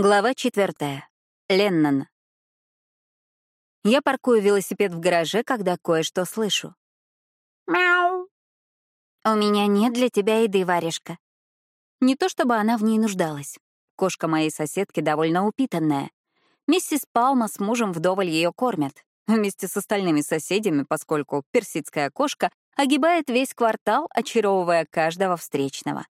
Глава четвертая. Леннон. Я паркую велосипед в гараже, когда кое-что слышу. Мяу. «У меня нет для тебя еды, варежка». Не то чтобы она в ней нуждалась. Кошка моей соседки довольно упитанная. Миссис Палма с мужем вдоволь ее кормят, вместе с остальными соседями, поскольку персидская кошка огибает весь квартал, очаровывая каждого встречного.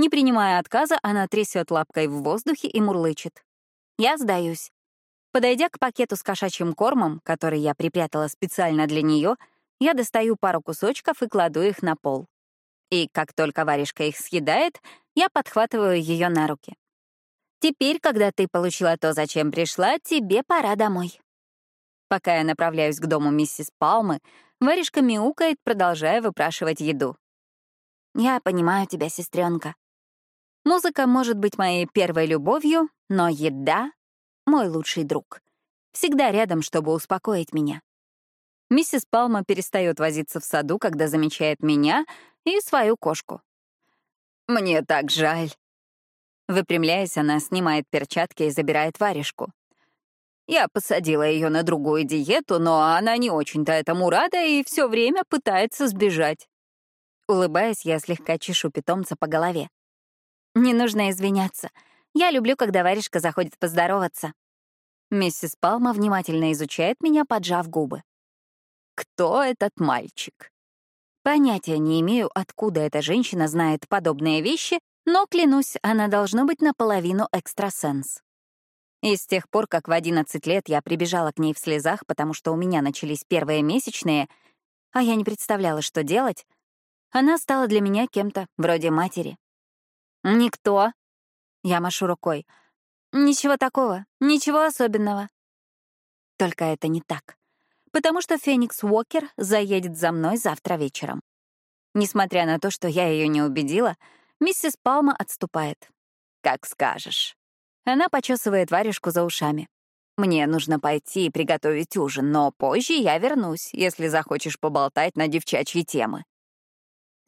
Не принимая отказа, она трясет лапкой в воздухе и мурлычет. Я сдаюсь. Подойдя к пакету с кошачьим кормом, который я припрятала специально для нее, я достаю пару кусочков и кладу их на пол. И как только варежка их съедает, я подхватываю ее на руки. «Теперь, когда ты получила то, зачем пришла, тебе пора домой». Пока я направляюсь к дому миссис Палмы, варежка мяукает, продолжая выпрашивать еду. «Я понимаю тебя, сестренка. Музыка может быть моей первой любовью, но еда — мой лучший друг. Всегда рядом, чтобы успокоить меня. Миссис Палма перестает возиться в саду, когда замечает меня и свою кошку. «Мне так жаль». Выпрямляясь, она снимает перчатки и забирает варежку. Я посадила ее на другую диету, но она не очень-то этому рада и все время пытается сбежать. Улыбаясь, я слегка чешу питомца по голове. Не нужно извиняться. Я люблю, когда варежка заходит поздороваться. Миссис Палма внимательно изучает меня, поджав губы. Кто этот мальчик? Понятия не имею, откуда эта женщина знает подобные вещи, но, клянусь, она должна быть наполовину экстрасенс. И с тех пор, как в 11 лет я прибежала к ней в слезах, потому что у меня начались первые месячные, а я не представляла, что делать, она стала для меня кем-то вроде матери. «Никто». Я машу рукой. «Ничего такого, ничего особенного». Только это не так. Потому что Феникс Уокер заедет за мной завтра вечером. Несмотря на то, что я ее не убедила, миссис Палма отступает. «Как скажешь». Она почесывает варежку за ушами. «Мне нужно пойти и приготовить ужин, но позже я вернусь, если захочешь поболтать на девчачьи темы».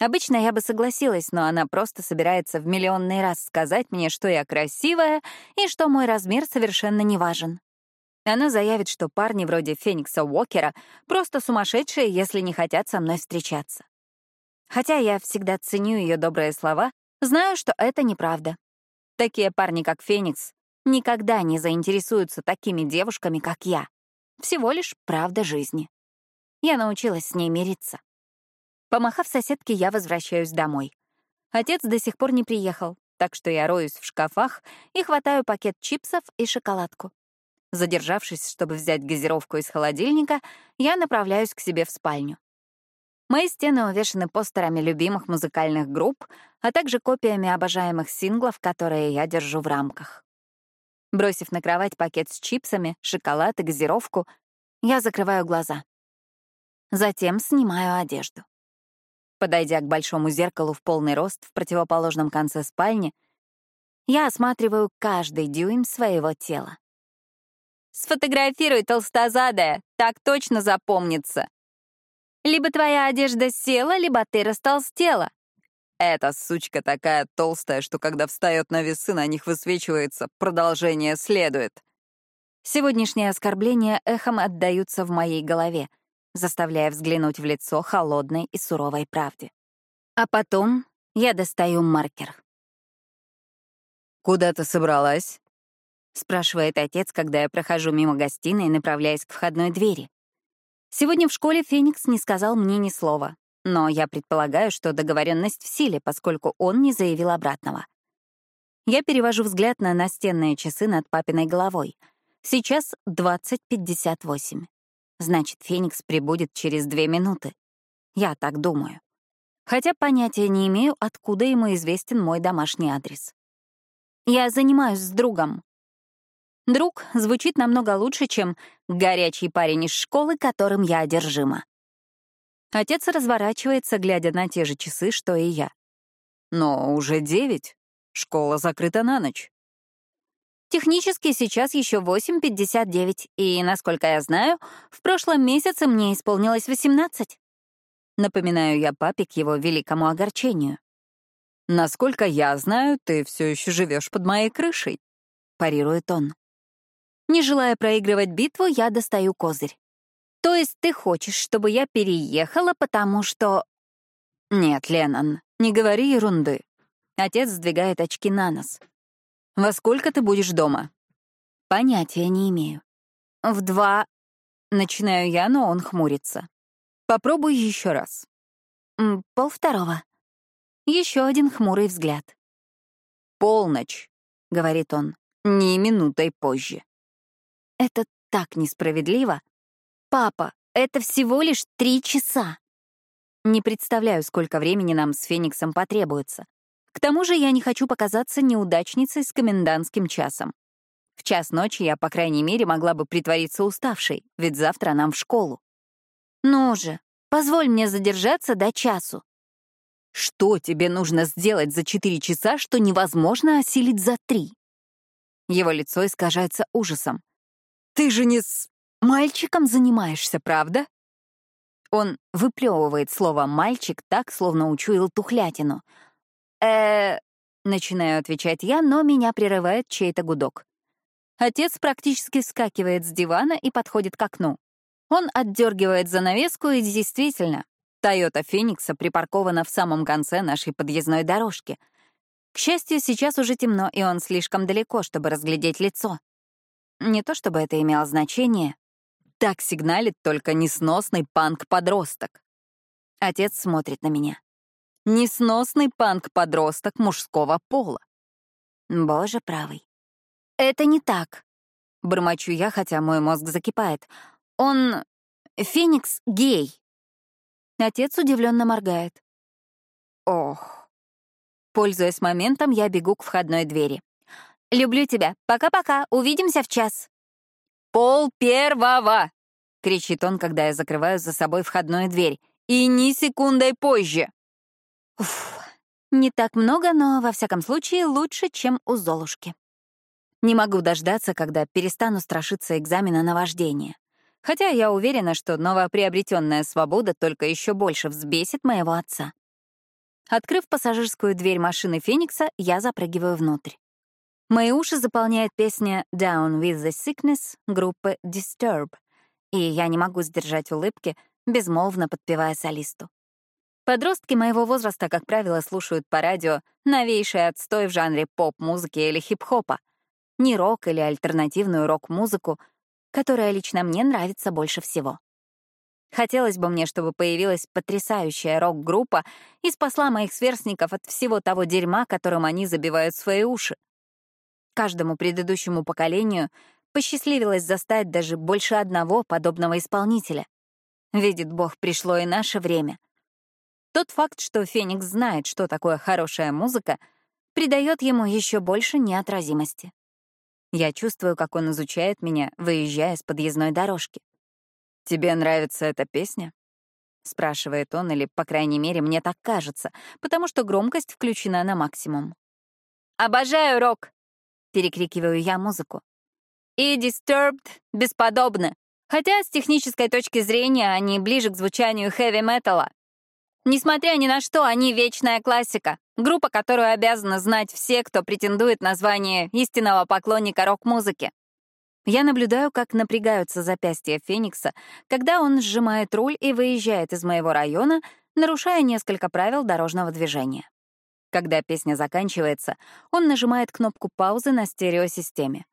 Обычно я бы согласилась, но она просто собирается в миллионный раз сказать мне, что я красивая и что мой размер совершенно не важен. Она заявит, что парни вроде Феникса Уокера просто сумасшедшие, если не хотят со мной встречаться. Хотя я всегда ценю ее добрые слова, знаю, что это неправда. Такие парни, как Феникс, никогда не заинтересуются такими девушками, как я. Всего лишь правда жизни. Я научилась с ней мириться. Помахав соседке, я возвращаюсь домой. Отец до сих пор не приехал, так что я роюсь в шкафах и хватаю пакет чипсов и шоколадку. Задержавшись, чтобы взять газировку из холодильника, я направляюсь к себе в спальню. Мои стены увешаны постерами любимых музыкальных групп, а также копиями обожаемых синглов, которые я держу в рамках. Бросив на кровать пакет с чипсами, шоколад и газировку, я закрываю глаза. Затем снимаю одежду. Подойдя к большому зеркалу в полный рост в противоположном конце спальни, я осматриваю каждый дюйм своего тела. «Сфотографируй, толстозадая, так точно запомнится!» «Либо твоя одежда села, либо ты растолстела». Эта сучка такая толстая, что когда встает на весы, на них высвечивается «продолжение следует». Сегодняшние оскорбления эхом отдаются в моей голове — заставляя взглянуть в лицо холодной и суровой правде. А потом я достаю маркер. «Куда ты собралась?» — спрашивает отец, когда я прохожу мимо гостиной, направляясь к входной двери. Сегодня в школе Феникс не сказал мне ни слова, но я предполагаю, что договоренность в силе, поскольку он не заявил обратного. Я перевожу взгляд на настенные часы над папиной головой. Сейчас 20.58. Значит, Феникс прибудет через две минуты. Я так думаю. Хотя понятия не имею, откуда ему известен мой домашний адрес. Я занимаюсь с другом. Друг звучит намного лучше, чем горячий парень из школы, которым я одержима. Отец разворачивается, глядя на те же часы, что и я. Но уже девять. Школа закрыта на ночь. Технически сейчас еще 8.59, и, насколько я знаю, в прошлом месяце мне исполнилось 18. Напоминаю я папе к его великому огорчению. Насколько я знаю, ты все еще живешь под моей крышей. — парирует он. Не желая проигрывать битву, я достаю козырь. То есть ты хочешь, чтобы я переехала, потому что... Нет, Леннон, не говори ерунды. Отец сдвигает очки на нос. Во сколько ты будешь дома? Понятия не имею. В два... Начинаю я, но он хмурится. Попробуй еще раз. Пол второго. Еще один хмурый взгляд. «Полночь», — говорит он, — «не минутой позже». Это так несправедливо. Папа, это всего лишь три часа. Не представляю, сколько времени нам с Фениксом потребуется. К тому же я не хочу показаться неудачницей с комендантским часом. В час ночи я, по крайней мере, могла бы притвориться уставшей, ведь завтра нам в школу. Ну же, позволь мне задержаться до часу. Что тебе нужно сделать за четыре часа, что невозможно осилить за три? Его лицо искажается ужасом. Ты же не с мальчиком занимаешься, правда? Он выплевывает слово «мальчик» так, словно учуял тухлятину. Э Начинаю отвечать я, но меня прерывает чей-то гудок. Отец практически скакивает с дивана и подходит к окну. Он отдергивает занавеску, и действительно, Тойота Феникса припаркована в самом конце нашей подъездной дорожки. К счастью, сейчас уже темно, и он слишком далеко, чтобы разглядеть лицо. Не то чтобы это имело значение. Так сигналит только несносный панк-подросток. Отец смотрит на меня. Несносный панк-подросток мужского пола. Боже правый. Это не так. Бормочу я, хотя мой мозг закипает. Он... Феникс гей. Отец удивленно моргает. Ох. Пользуясь моментом, я бегу к входной двери. «Люблю тебя. Пока-пока. Увидимся в час». «Пол первого!» — кричит он, когда я закрываю за собой входную дверь. «И ни секундой позже!» Уф, не так много, но, во всяком случае, лучше, чем у Золушки. Не могу дождаться, когда перестану страшиться экзамена на вождение. Хотя я уверена, что новоприобретенная свобода только еще больше взбесит моего отца. Открыв пассажирскую дверь машины Феникса, я запрыгиваю внутрь. Мои уши заполняет песня «Down with the Sickness» группы Disturb, и я не могу сдержать улыбки, безмолвно подпевая солисту. Подростки моего возраста, как правило, слушают по радио новейший отстой в жанре поп-музыки или хип-хопа, не рок или альтернативную рок-музыку, которая лично мне нравится больше всего. Хотелось бы мне, чтобы появилась потрясающая рок-группа и спасла моих сверстников от всего того дерьма, которым они забивают свои уши. Каждому предыдущему поколению посчастливилось застать даже больше одного подобного исполнителя. Видит Бог, пришло и наше время. Тот факт, что Феникс знает, что такое хорошая музыка, придает ему еще больше неотразимости. Я чувствую, как он изучает меня, выезжая с подъездной дорожки. «Тебе нравится эта песня?» — спрашивает он, или, по крайней мере, мне так кажется, потому что громкость включена на максимум. «Обожаю рок!» перекрикиваю я музыку. И Disturbed бесподобны, хотя с технической точки зрения они ближе к звучанию хэви-металла. Несмотря ни на что, они вечная классика, группа, которую обязаны знать все, кто претендует на звание истинного поклонника рок-музыки. Я наблюдаю, как напрягаются запястья Феникса, когда он сжимает руль и выезжает из моего района, нарушая несколько правил дорожного движения. Когда песня заканчивается, он нажимает кнопку паузы на стереосистеме.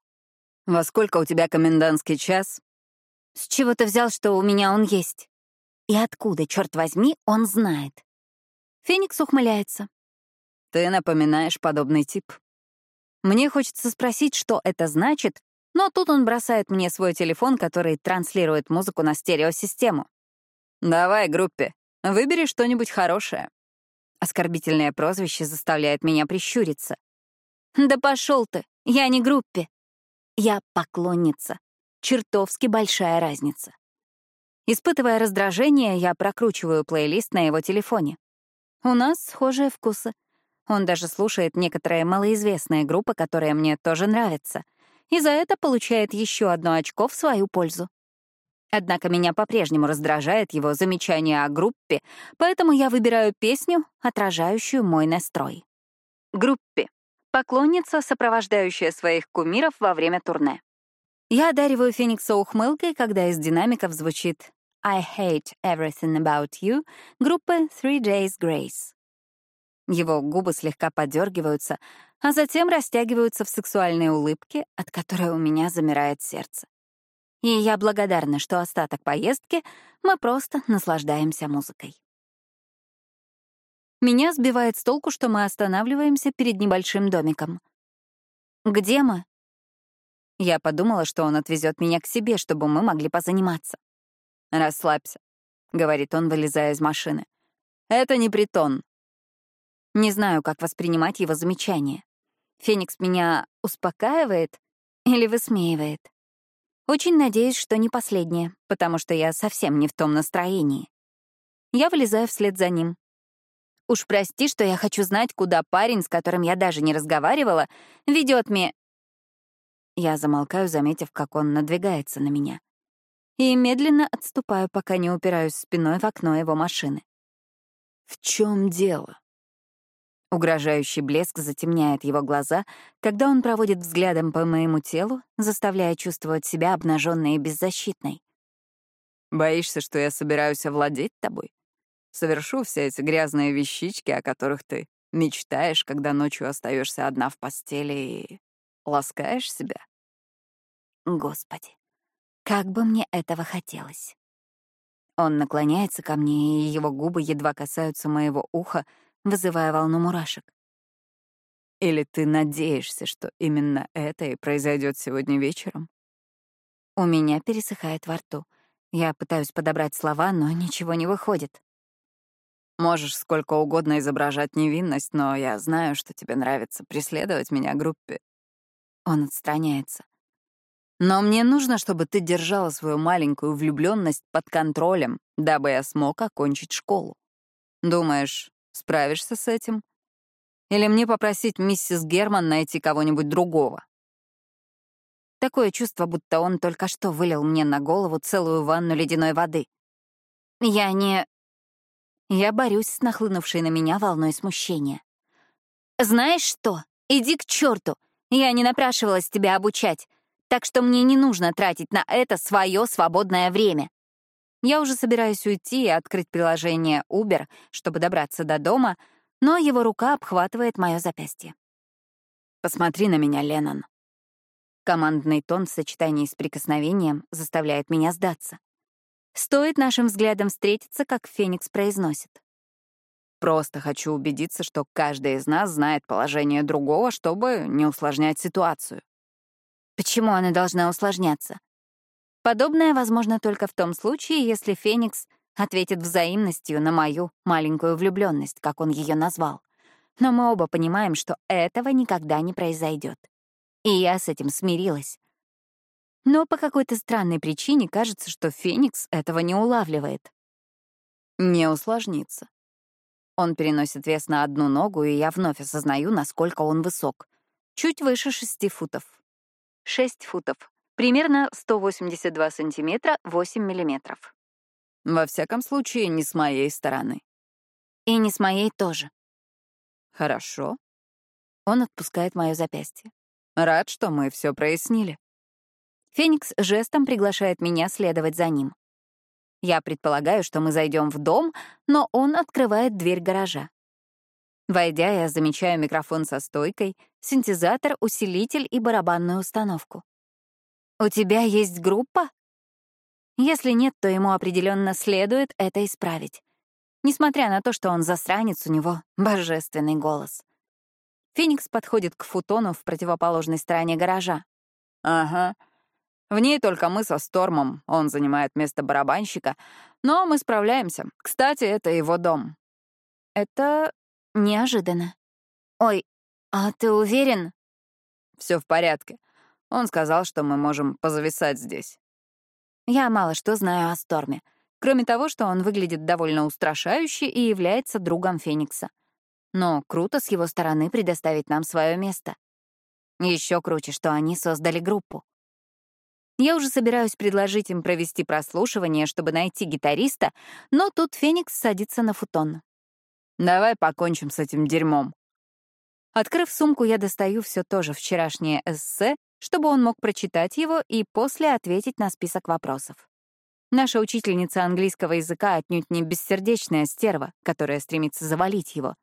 «Во сколько у тебя комендантский час?» «С чего ты взял, что у меня он есть?» «И откуда, черт возьми, он знает?» Феникс ухмыляется. «Ты напоминаешь подобный тип». Мне хочется спросить, что это значит, но тут он бросает мне свой телефон, который транслирует музыку на стереосистему. «Давай, группе, выбери что-нибудь хорошее». Оскорбительное прозвище заставляет меня прищуриться. «Да пошел ты! Я не группе!» Я поклонница. Чертовски большая разница. Испытывая раздражение, я прокручиваю плейлист на его телефоне. У нас схожие вкусы. Он даже слушает некоторые малоизвестные группы, которые мне тоже нравятся, и за это получает еще одно очко в свою пользу. Однако меня по-прежнему раздражает его замечание о группе, поэтому я выбираю песню, отражающую мой настрой. Группе. Поклонница, сопровождающая своих кумиров во время турне. Я одариваю Феникса ухмылкой, когда из динамиков звучит «I hate everything about you» группы Three Days Grace. Его губы слегка подергиваются, а затем растягиваются в сексуальной улыбке, от которой у меня замирает сердце. И я благодарна, что остаток поездки мы просто наслаждаемся музыкой. Меня сбивает с толку, что мы останавливаемся перед небольшим домиком. «Где мы?» Я подумала, что он отвезет меня к себе, чтобы мы могли позаниматься. «Расслабься», — говорит он, вылезая из машины. «Это не притон». Не знаю, как воспринимать его замечание. Феникс меня успокаивает или высмеивает. Очень надеюсь, что не последнее, потому что я совсем не в том настроении. Я вылезаю вслед за ним. Уж прости, что я хочу знать, куда парень, с которым я даже не разговаривала, ведет мне. Я замолкаю, заметив, как он надвигается на меня. И медленно отступаю, пока не упираюсь спиной в окно его машины. В чем дело? Угрожающий блеск затемняет его глаза, когда он проводит взглядом по моему телу, заставляя чувствовать себя обнаженной и беззащитной. «Боишься, что я собираюсь овладеть тобой?» Совершу все эти грязные вещички, о которых ты мечтаешь, когда ночью остаешься одна в постели и ласкаешь себя. Господи, как бы мне этого хотелось. Он наклоняется ко мне, и его губы едва касаются моего уха, вызывая волну мурашек. Или ты надеешься, что именно это и произойдет сегодня вечером? У меня пересыхает во рту. Я пытаюсь подобрать слова, но ничего не выходит. Можешь сколько угодно изображать невинность, но я знаю, что тебе нравится преследовать меня группе. Он отстраняется. Но мне нужно, чтобы ты держала свою маленькую влюбленность под контролем, дабы я смог окончить школу. Думаешь, справишься с этим? Или мне попросить миссис Герман найти кого-нибудь другого? Такое чувство, будто он только что вылил мне на голову целую ванну ледяной воды. Я не... Я борюсь с нахлынувшей на меня волной смущения. «Знаешь что? Иди к черту! Я не напрашивалась тебя обучать, так что мне не нужно тратить на это свое свободное время». Я уже собираюсь уйти и открыть приложение Uber, чтобы добраться до дома, но его рука обхватывает мое запястье. «Посмотри на меня, Леннон». Командный тон в сочетании с прикосновением заставляет меня сдаться. Стоит нашим взглядам встретиться, как Феникс произносит. Просто хочу убедиться, что каждый из нас знает положение другого, чтобы не усложнять ситуацию. Почему она должна усложняться? Подобное возможно только в том случае, если Феникс ответит взаимностью на мою маленькую влюбленность, как он ее назвал. Но мы оба понимаем, что этого никогда не произойдет. И я с этим смирилась. Но по какой-то странной причине кажется, что Феникс этого не улавливает. Не усложнится. Он переносит вес на одну ногу, и я вновь осознаю, насколько он высок. Чуть выше шести футов. Шесть футов. Примерно 182 сантиметра 8 миллиметров. Во всяком случае, не с моей стороны. И не с моей тоже. Хорошо. Он отпускает мое запястье. Рад, что мы все прояснили. Феникс жестом приглашает меня следовать за ним. Я предполагаю, что мы зайдем в дом, но он открывает дверь гаража. Войдя, я замечаю микрофон со стойкой, синтезатор, усилитель и барабанную установку. «У тебя есть группа?» Если нет, то ему определенно следует это исправить. Несмотря на то, что он засранец, у него божественный голос. Феникс подходит к футону в противоположной стороне гаража. «Ага, в ней только мы со Стормом, он занимает место барабанщика, но мы справляемся. Кстати, это его дом. Это неожиданно. Ой, а ты уверен? Все в порядке. Он сказал, что мы можем позависать здесь. Я мало что знаю о Сторме, кроме того, что он выглядит довольно устрашающе и является другом Феникса. Но круто с его стороны предоставить нам свое место. Еще круче, что они создали группу. Я уже собираюсь предложить им провести прослушивание, чтобы найти гитариста, но тут Феникс садится на футон. «Давай покончим с этим дерьмом». Открыв сумку, я достаю все то же вчерашнее эссе, чтобы он мог прочитать его и после ответить на список вопросов. Наша учительница английского языка отнюдь не бессердечная стерва, которая стремится завалить его.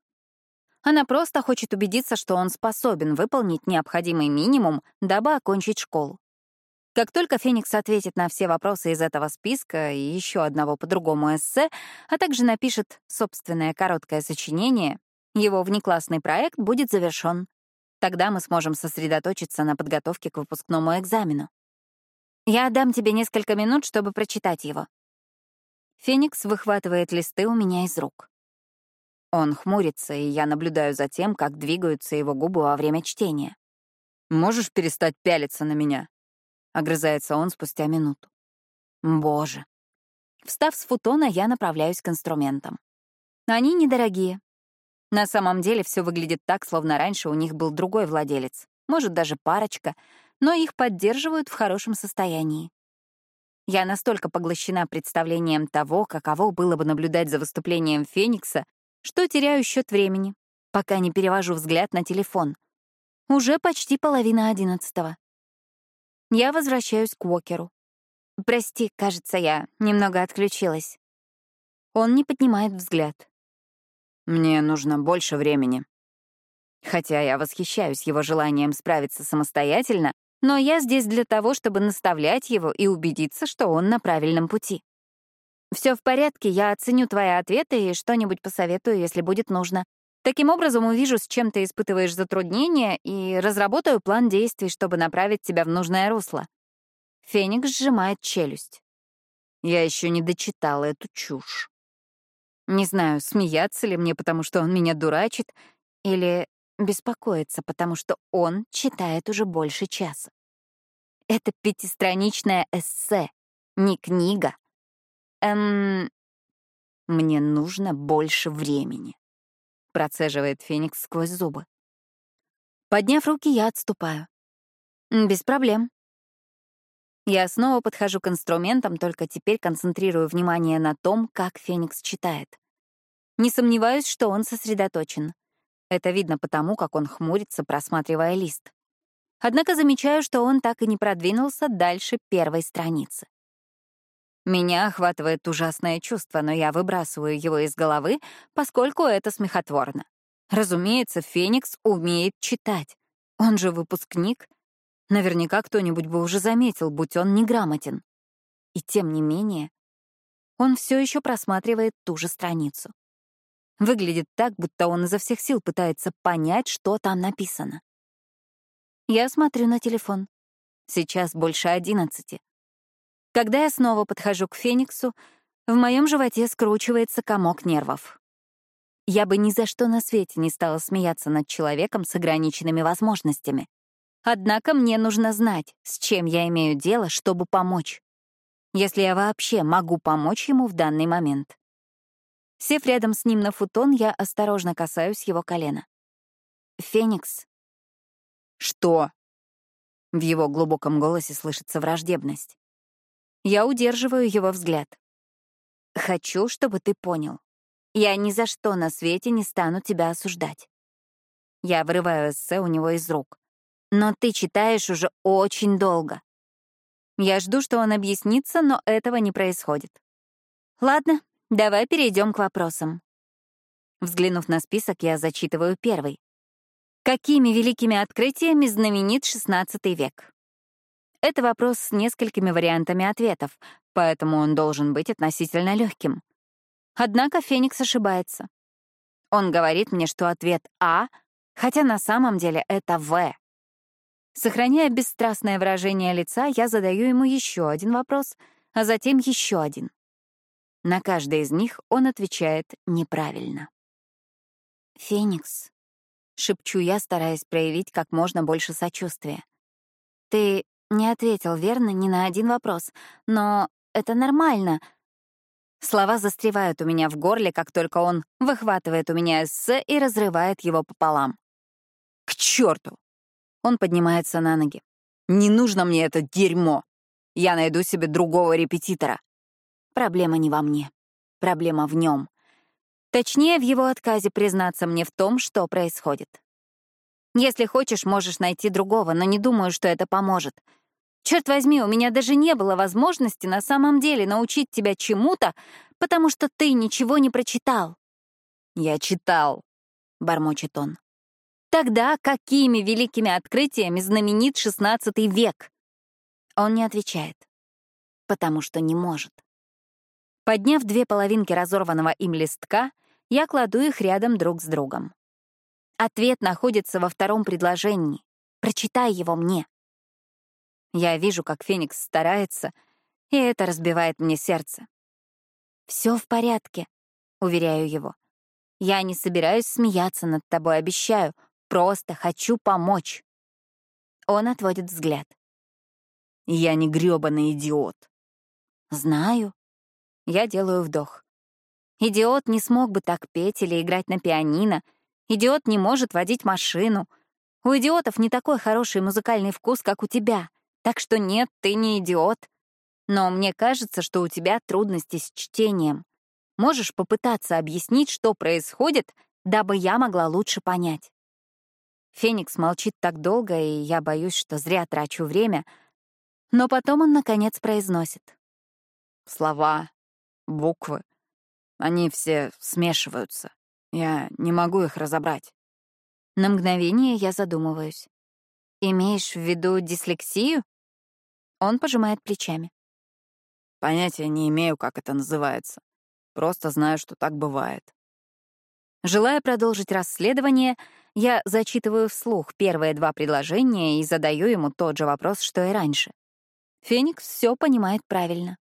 Она просто хочет убедиться, что он способен выполнить необходимый минимум, дабы окончить школу. Как только Феникс ответит на все вопросы из этого списка и еще одного по другому эссе, а также напишет собственное короткое сочинение, его внеклассный проект будет завершен. Тогда мы сможем сосредоточиться на подготовке к выпускному экзамену. Я дам тебе несколько минут, чтобы прочитать его. Феникс выхватывает листы у меня из рук. Он хмурится, и я наблюдаю за тем, как двигаются его губы во время чтения. «Можешь перестать пялиться на меня?» Огрызается он спустя минуту. Боже. Встав с футона, я направляюсь к инструментам. Они недорогие. На самом деле все выглядит так, словно раньше у них был другой владелец, может, даже парочка, но их поддерживают в хорошем состоянии. Я настолько поглощена представлением того, каково было бы наблюдать за выступлением Феникса, что теряю счет времени, пока не перевожу взгляд на телефон. Уже почти половина одиннадцатого. Я возвращаюсь к Уокеру. «Прости, кажется, я немного отключилась». Он не поднимает взгляд. «Мне нужно больше времени». Хотя я восхищаюсь его желанием справиться самостоятельно, но я здесь для того, чтобы наставлять его и убедиться, что он на правильном пути. Все в порядке, я оценю твои ответы и что-нибудь посоветую, если будет нужно. Таким образом, увижу, с чем ты испытываешь затруднения, и разработаю план действий, чтобы направить тебя в нужное русло. Феникс сжимает челюсть. Я еще не дочитала эту чушь. Не знаю, смеяться ли мне, потому что он меня дурачит, или беспокоиться, потому что он читает уже больше часа. Это пятистраничное эссе, не книга. Эм, мне нужно больше времени процеживает Феникс сквозь зубы. Подняв руки, я отступаю. Без проблем. Я снова подхожу к инструментам, только теперь концентрирую внимание на том, как Феникс читает. Не сомневаюсь, что он сосредоточен. Это видно потому, как он хмурится, просматривая лист. Однако замечаю, что он так и не продвинулся дальше первой страницы. Меня охватывает ужасное чувство, но я выбрасываю его из головы, поскольку это смехотворно. Разумеется, Феникс умеет читать. Он же выпускник. Наверняка кто-нибудь бы уже заметил, будь он неграмотен. И тем не менее, он все еще просматривает ту же страницу. Выглядит так, будто он изо всех сил пытается понять, что там написано. Я смотрю на телефон. Сейчас больше одиннадцати. Когда я снова подхожу к Фениксу, в моем животе скручивается комок нервов. Я бы ни за что на свете не стала смеяться над человеком с ограниченными возможностями. Однако мне нужно знать, с чем я имею дело, чтобы помочь. Если я вообще могу помочь ему в данный момент. Сев рядом с ним на футон, я осторожно касаюсь его колена. «Феникс». «Что?» В его глубоком голосе слышится враждебность. Я удерживаю его взгляд. «Хочу, чтобы ты понял. Я ни за что на свете не стану тебя осуждать». Я вырываю эссе у него из рук. «Но ты читаешь уже очень долго». Я жду, что он объяснится, но этого не происходит. Ладно, давай перейдем к вопросам. Взглянув на список, я зачитываю первый. Какими великими открытиями знаменит XVI век? Это вопрос с несколькими вариантами ответов, поэтому он должен быть относительно легким. Однако Феникс ошибается. Он говорит мне, что ответ А, хотя на самом деле это В. Сохраняя бесстрастное выражение лица, я задаю ему еще один вопрос, а затем еще один. На каждый из них он отвечает неправильно. «Феникс», — шепчу я, стараясь проявить как можно больше сочувствия. «Ты не ответил верно ни на один вопрос, но это нормально. Слова застревают у меня в горле, как только он выхватывает у меня эссе и разрывает его пополам. «К черту! Он поднимается на ноги. «Не нужно мне это дерьмо! Я найду себе другого репетитора!» Проблема не во мне. Проблема в нем. Точнее, в его отказе признаться мне в том, что происходит. Если хочешь, можешь найти другого, но не думаю, что это поможет. Черт возьми, у меня даже не было возможности на самом деле научить тебя чему-то, потому что ты ничего не прочитал. Я читал, — бормочет он. Тогда какими великими открытиями знаменит XVI век? Он не отвечает, потому что не может. Подняв две половинки разорванного им листка, я кладу их рядом друг с другом. Ответ находится во втором предложении. Прочитай его мне. Я вижу, как Феникс старается, и это разбивает мне сердце. Все в порядке, уверяю его. Я не собираюсь смеяться над тобой, обещаю. Просто хочу помочь. Он отводит взгляд. Я не грёбаный идиот. Знаю. Я делаю вдох. Идиот не смог бы так петь или играть на пианино. Идиот не может водить машину. У идиотов не такой хороший музыкальный вкус, как у тебя. Так что нет, ты не идиот. Но мне кажется, что у тебя трудности с чтением. Можешь попытаться объяснить, что происходит, дабы я могла лучше понять. Феникс молчит так долго, и я боюсь, что зря трачу время. Но потом он, наконец, произносит. Слова, буквы. Они все смешиваются. Я не могу их разобрать. На мгновение я задумываюсь. Имеешь в виду дислексию? Он пожимает плечами. Понятия не имею, как это называется. Просто знаю, что так бывает. Желая продолжить расследование, я зачитываю вслух первые два предложения и задаю ему тот же вопрос, что и раньше. Феникс все понимает правильно.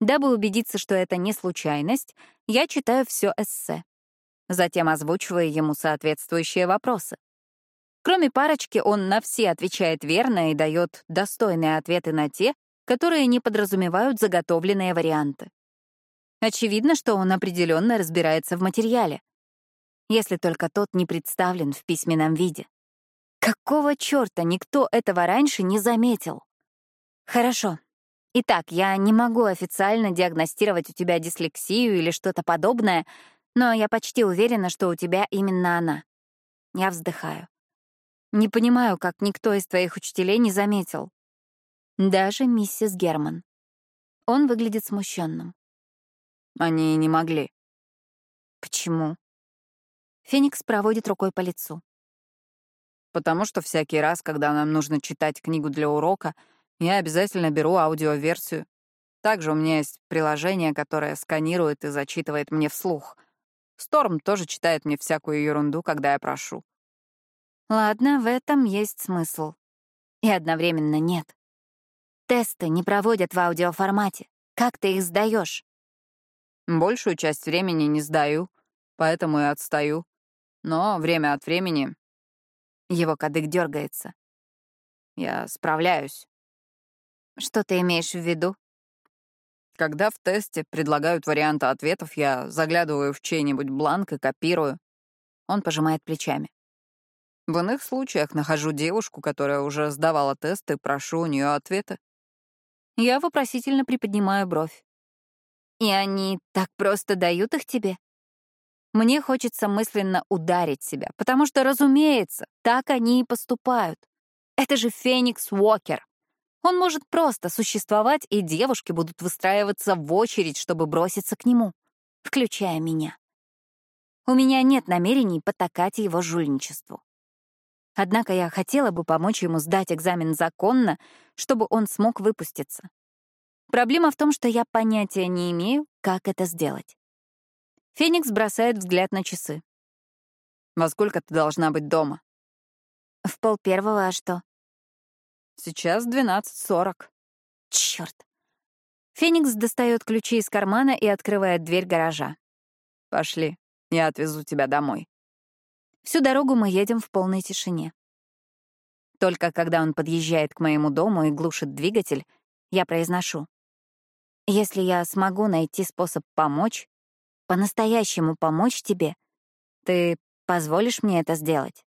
Дабы убедиться, что это не случайность, я читаю все эссе. Затем озвучиваю ему соответствующие вопросы. Кроме парочки, он на все отвечает верно и дает достойные ответы на те, которые не подразумевают заготовленные варианты. Очевидно, что он определенно разбирается в материале, если только тот не представлен в письменном виде. Какого черта никто этого раньше не заметил? Хорошо. Итак, я не могу официально диагностировать у тебя дислексию или что-то подобное, но я почти уверена, что у тебя именно она. Я вздыхаю. Не понимаю, как никто из твоих учителей не заметил. Даже миссис Герман. Он выглядит смущенным. Они не могли. Почему? Феникс проводит рукой по лицу. Потому что всякий раз, когда нам нужно читать книгу для урока, я обязательно беру аудиоверсию. Также у меня есть приложение, которое сканирует и зачитывает мне вслух. Сторм тоже читает мне всякую ерунду, когда я прошу. Ладно, в этом есть смысл. И одновременно нет. Тесты не проводят в аудиоформате. Как ты их сдаешь? Большую часть времени не сдаю, поэтому и отстаю. Но время от времени... Его кадык дергается. Я справляюсь. Что ты имеешь в виду? Когда в тесте предлагают варианты ответов, я заглядываю в чей-нибудь бланк и копирую. Он пожимает плечами. В иных случаях нахожу девушку, которая уже сдавала тест, и прошу у нее ответы. Я вопросительно приподнимаю бровь. И они так просто дают их тебе? Мне хочется мысленно ударить себя, потому что, разумеется, так они и поступают. Это же Феникс Уокер. Он может просто существовать, и девушки будут выстраиваться в очередь, чтобы броситься к нему, включая меня. У меня нет намерений потакать его жульничеству. Однако я хотела бы помочь ему сдать экзамен законно, чтобы он смог выпуститься. Проблема в том, что я понятия не имею, как это сделать. Феникс бросает взгляд на часы. «Во сколько ты должна быть дома?» «В пол первого, а что?» «Сейчас двенадцать сорок». Черт! Феникс достает ключи из кармана и открывает дверь гаража. «Пошли, я отвезу тебя домой». Всю дорогу мы едем в полной тишине. Только когда он подъезжает к моему дому и глушит двигатель, я произношу. Если я смогу найти способ помочь, по-настоящему помочь тебе, ты позволишь мне это сделать?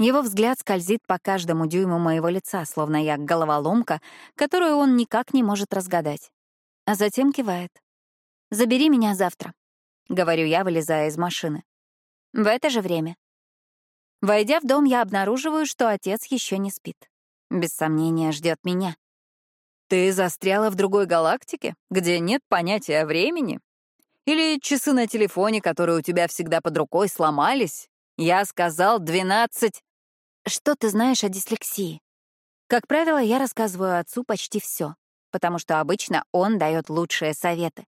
Его взгляд скользит по каждому дюйму моего лица, словно я головоломка, которую он никак не может разгадать. А затем кивает. «Забери меня завтра», — говорю я, вылезая из машины. «В это же время». Войдя в дом, я обнаруживаю, что отец еще не спит. Без сомнения, ждет меня. Ты застряла в другой галактике, где нет понятия времени? Или часы на телефоне, которые у тебя всегда под рукой, сломались? Я сказал двенадцать. Что ты знаешь о дислексии? Как правило, я рассказываю отцу почти все, потому что обычно он дает лучшие советы.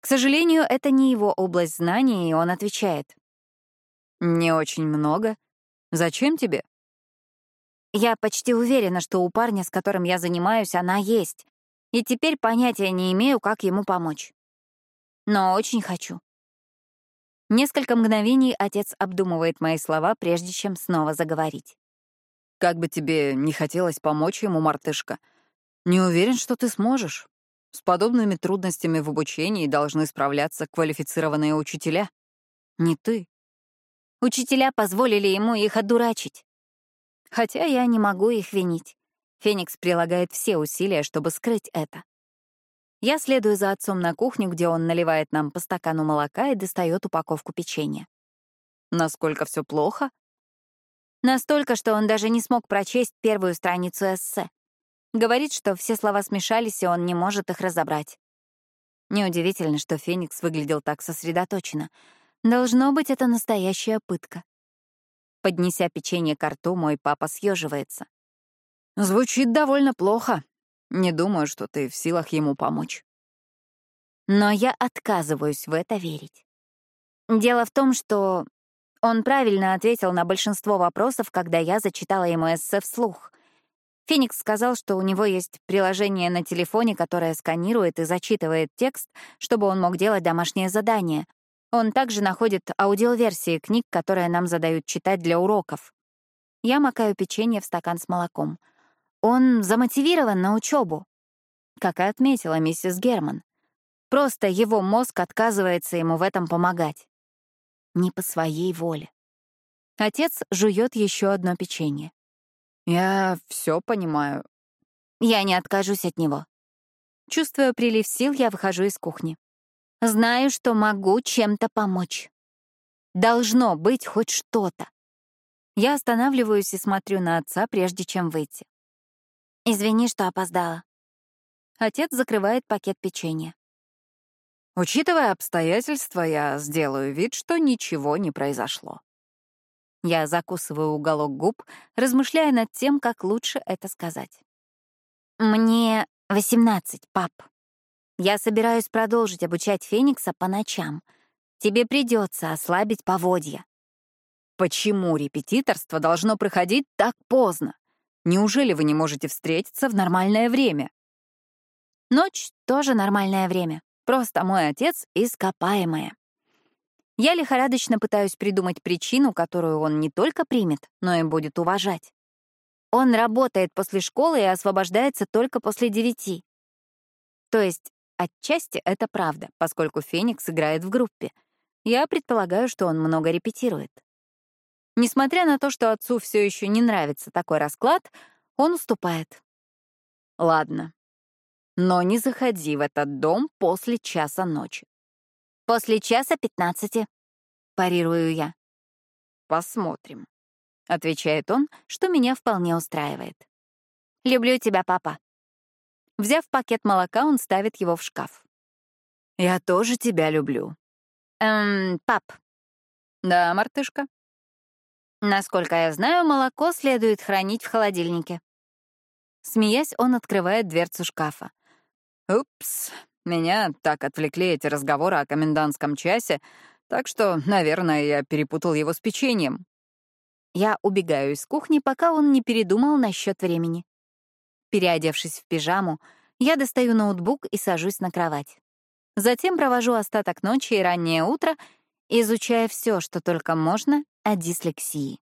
К сожалению, это не его область знаний, и он отвечает. «Не очень много. Зачем тебе?» Я почти уверена, что у парня, с которым я занимаюсь, она есть, и теперь понятия не имею, как ему помочь. Но очень хочу. Несколько мгновений отец обдумывает мои слова, прежде чем снова заговорить. «Как бы тебе не хотелось помочь ему, мартышка, не уверен, что ты сможешь. С подобными трудностями в обучении должны справляться квалифицированные учителя. Не ты. Учителя позволили ему их одурачить. Хотя я не могу их винить. Феникс прилагает все усилия, чтобы скрыть это. Я следую за отцом на кухню, где он наливает нам по стакану молока и достает упаковку печенья. Насколько все плохо? Настолько, что он даже не смог прочесть первую страницу эссе. Говорит, что все слова смешались, и он не может их разобрать. Неудивительно, что Феникс выглядел так сосредоточенно. Должно быть, это настоящая пытка. Поднеся печенье к рту, мой папа съеживается. Звучит довольно плохо. Не думаю, что ты в силах ему помочь. Но я отказываюсь в это верить. Дело в том, что он правильно ответил на большинство вопросов, когда я зачитала ему эссе вслух. Феникс сказал, что у него есть приложение на телефоне, которое сканирует и зачитывает текст, чтобы он мог делать домашнее задание, он также находит аудиоверсии книг, которые нам задают читать для уроков. Я макаю печенье в стакан с молоком. Он замотивирован на учебу. Как и отметила миссис Герман. Просто его мозг отказывается ему в этом помогать. Не по своей воле. Отец жует еще одно печенье. Я все понимаю. Я не откажусь от него. Чувствуя прилив сил, я выхожу из кухни. Знаю, что могу чем-то помочь. Должно быть хоть что-то. Я останавливаюсь и смотрю на отца, прежде чем выйти. «Извини, что опоздала». Отец закрывает пакет печенья. «Учитывая обстоятельства, я сделаю вид, что ничего не произошло». Я закусываю уголок губ, размышляя над тем, как лучше это сказать. «Мне восемнадцать, пап», я собираюсь продолжить обучать Феникса по ночам. Тебе придется ослабить поводья. Почему репетиторство должно проходить так поздно? Неужели вы не можете встретиться в нормальное время? Ночь — тоже нормальное время. Просто мой отец — ископаемое. Я лихорадочно пытаюсь придумать причину, которую он не только примет, но и будет уважать. Он работает после школы и освобождается только после девяти. То есть Отчасти это правда, поскольку Феникс играет в группе. Я предполагаю, что он много репетирует. Несмотря на то, что отцу все еще не нравится такой расклад, он уступает. Ладно. Но не заходи в этот дом после часа ночи. После часа пятнадцати, парирую я. Посмотрим, отвечает он, что меня вполне устраивает. Люблю тебя, папа. Взяв пакет молока, он ставит его в шкаф. «Я тоже тебя люблю». «Эм, пап». «Да, мартышка?» «Насколько я знаю, молоко следует хранить в холодильнике». Смеясь, он открывает дверцу шкафа. «Упс, меня так отвлекли эти разговоры о комендантском часе, так что, наверное, я перепутал его с печеньем». Я убегаю из кухни, пока он не передумал насчет времени. Переодевшись в пижаму, я достаю ноутбук и сажусь на кровать. Затем провожу остаток ночи и раннее утро, изучая все, что только можно о дислексии.